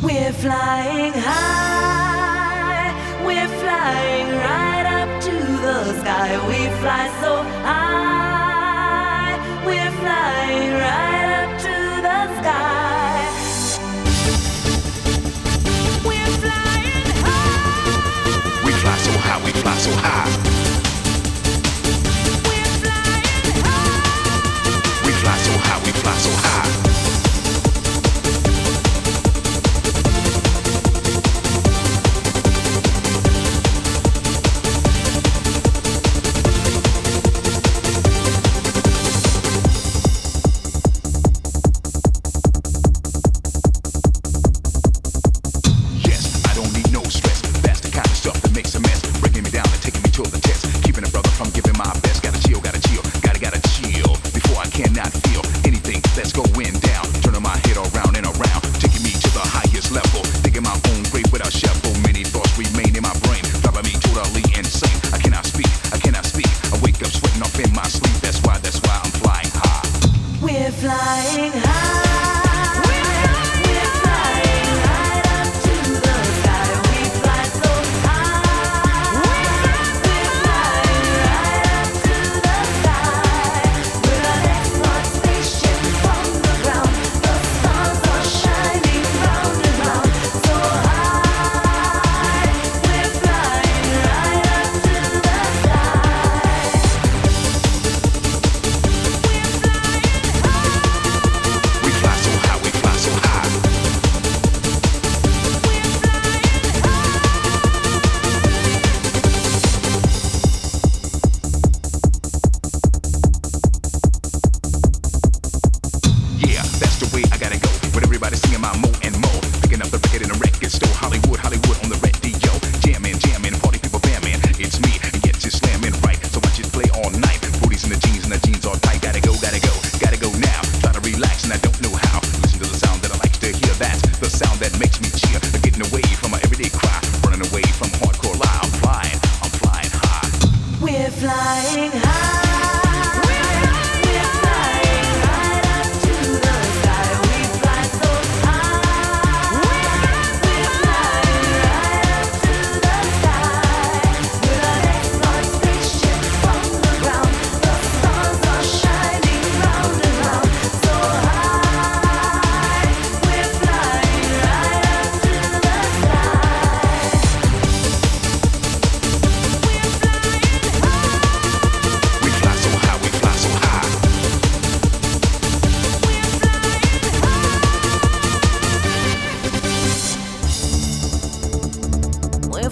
We're flying high, we're flying right up to the sky. We fly so high, that's going down. Turning my head around and around. Taking me to the highest level. Digging my own grave without shovel. Many thoughts remain in my brain. Driving me totally insane. I cannot speak, I cannot speak. I wake up sweating off in my sleep. That's why, that's why I'm flying high. We're flying high. Picking up the record in the record store. Hollywood, Hollywood on the radio. Jamming, jamming, party people bamming. It's me, and yet it's slamming right. So I just play all night. Booties in the jeans, and the jeans all tight. Gotta go, gotta go, gotta go now. Try to relax, and I don't know how. Listen to the sound that I like to hear. That's the sound that makes me cheer. Getting away from my everyday cry. Running away from hardcore lie. I'm flying, I'm flying high. We're flying high.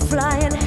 flying.